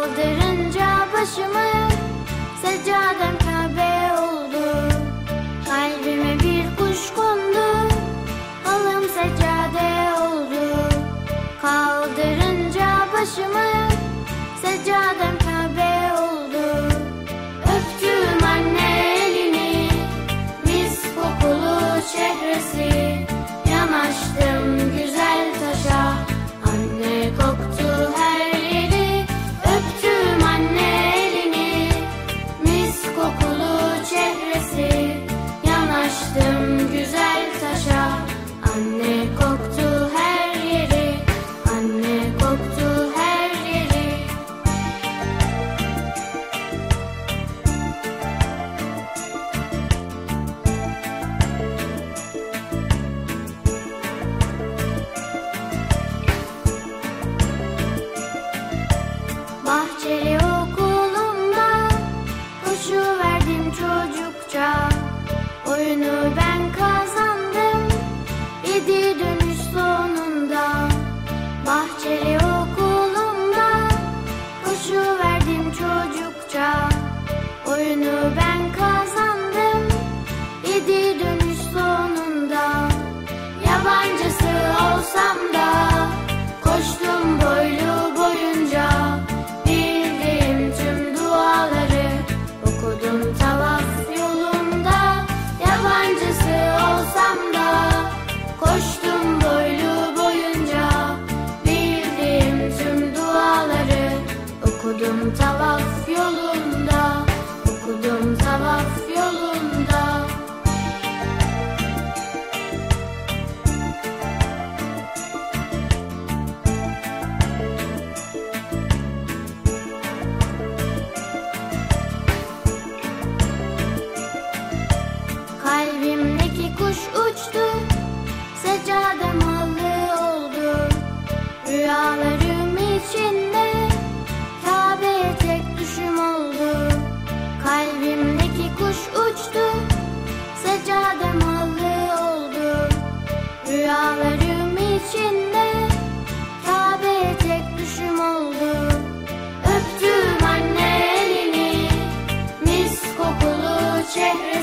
Kaldırınca başımı Seccadem Kabe oldu. Kalbime bir kuş kondu Halım seccade oldu. Kaldırınca başımı in a bag. çehre